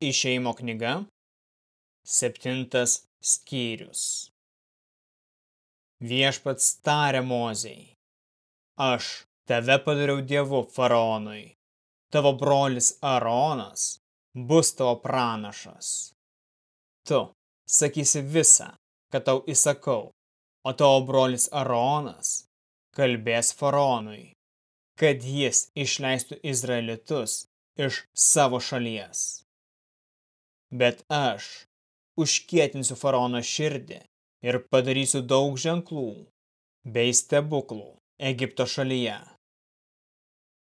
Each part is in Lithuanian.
Išeimo knyga, septintas skyrius. Viešpats tarė Mozei, aš tave padariau dievu faraonui, tavo brolis Aronas bus tavo pranašas. Tu sakysi visą, kad tau įsakau, o tavo brolis Aronas kalbės faraonui, kad jis išleistų Izraelitus iš savo šalies. Bet aš užkietinsiu faraono širdį ir padarysiu daug ženklų bei stebuklų Egipto šalyje.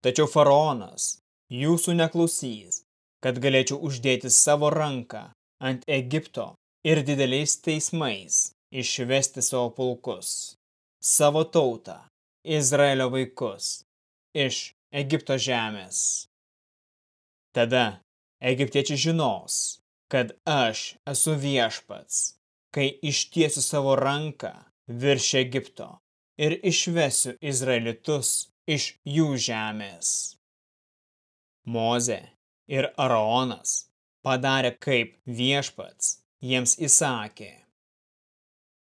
Tačiau faraonas jūsų neklausys, kad galėčiau uždėti savo ranką ant Egipto ir dideliais teismais išvesti savo pulkus, savo tautą, Izraelio vaikus, iš Egipto žemės. Tada egiptiečiai žinos, kad aš esu viešpats, kai ištiesiu savo ranką virš Egipto ir išvesiu Izraelitus iš jų žemės. Moze ir Araonas padarė kaip viešpats jiems įsakė.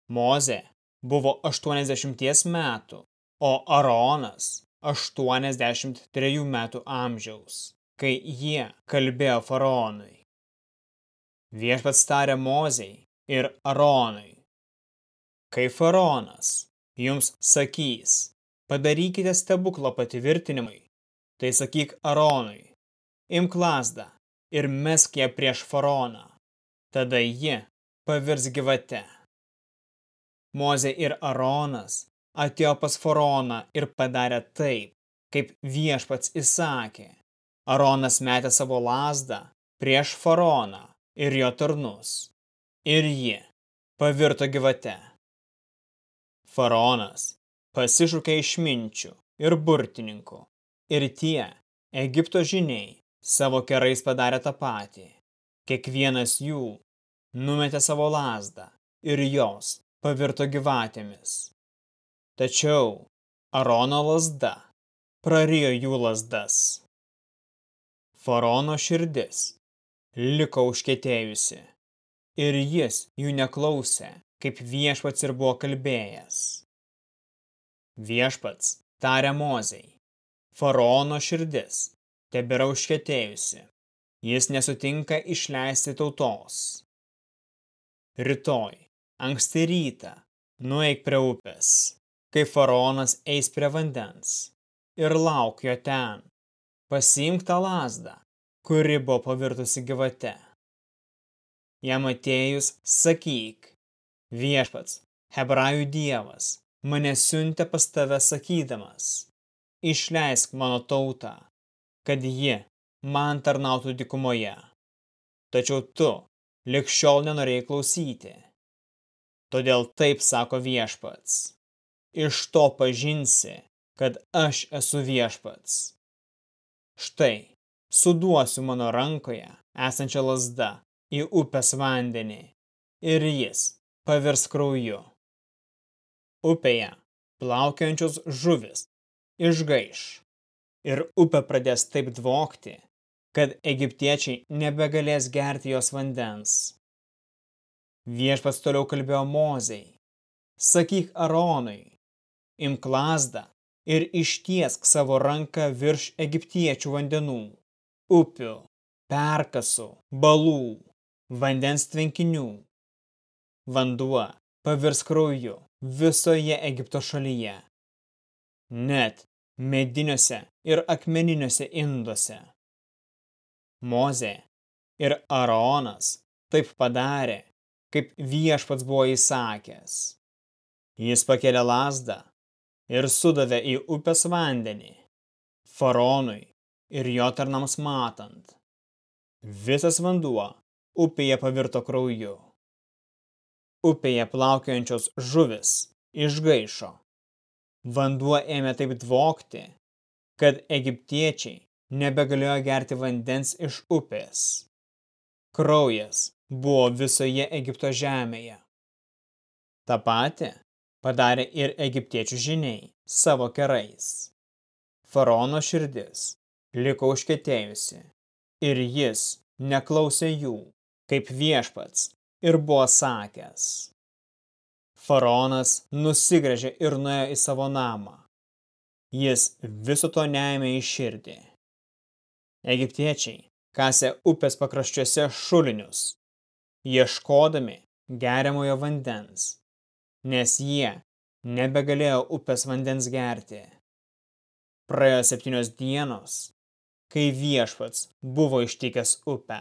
Moze buvo 80 metų, o Araonas 83 metų amžiaus kai jie kalbėjo faraonui. Viešpats tarė Mozei ir Aronui. Kai faraonas jums sakys, padarykite stebuklo patvirtinimui, tai sakyk Aronui, imk lasdą ir mesk ją prieš faraoną, tada ji pavirs gyvate. Mozė ir Aronas atėjo pas faraoną ir padarė taip, kaip viešpats įsakė. Aronas metė savo lasdą prieš faraoną ir jo tarnus, ir ji pavirto gyvate. Faraonas pasišūkė išminčių ir burtininkų, ir tie Egipto žiniai savo kerais padarė tą patį. Kiekvienas jų numetė savo lasdą ir jos pavirto gyvatėmis. Tačiau Arono lasda prarijo jų lasdas. Faraono širdis liko užkėtėjusi, ir jis jų neklausė, kaip viešpats ir buvo kalbėjęs. Viešpats tarė Mozei, Faraono širdis tebėra užkėtėjusi, jis nesutinka išleisti tautos. Rytoj, anksti rytą, nueik prie upės, kai faraonas eis prie vandens, ir lauk jo ten, Pasiimk tą lasdą, kuri buvo pavirtusi gyvate. Jam atėjus sakyk, viešpats, hebrajų dievas, mane siuntė pas tave sakydamas, išleisk mano tautą, kad ji man tarnautų dikumoje. Tačiau tu likščiol nenorėjai klausyti. Todėl taip sako viešpats. Iš to pažinsi, kad aš esu viešpats Štai, suduosiu mano rankoje esančią lasdą į upės vandenį ir jis pavirs krauju. Upėje plaukiančios žuvis išgaiš ir upė pradės taip dvokti, kad egiptiečiai nebegalės gerti jos vandens. Viešpats toliau kalbėjo Mozei. Sakyk Aronui, imk lasdą ir ištiesk savo ranką virš egiptiečių vandenų, upių, perkasų, balų, vandens tvenkinių. Vanduo pavirs krauju visoje Egipto šalyje, net mediniuose ir akmeniniuose induose. Mozė ir Aronas taip padarė, kaip viešpats buvo įsakęs. Jis pakėlė lasdą ir sudavė į upės vandenį, faraonui ir jo tarnams matant. Visas vanduo upėje pavirto krauju. Upėje plaukiojančios žuvis išgaišo. Vanduo ėmė taip dvokti, kad egiptiečiai nebegalėjo gerti vandens iš upės. Kraujas buvo visoje Egipto žemėje. Ta pati padarė ir egiptiečių žiniai savo kerais. Faraono širdis liko užkėtėjusi ir jis neklausė jų, kaip viešpats ir buvo sakęs. Faraonas nusigrėžė ir nuėjo į savo namą. Jis viso to neėmė į širdį. Egiptiečiai kasė upės pakraščiuose šulinius, ieškodami geriamojo vandens, nes jie nebegalėjo upės vandens gerti. Praėjo septynios dienos, kai viešpats buvo ištikęs upę.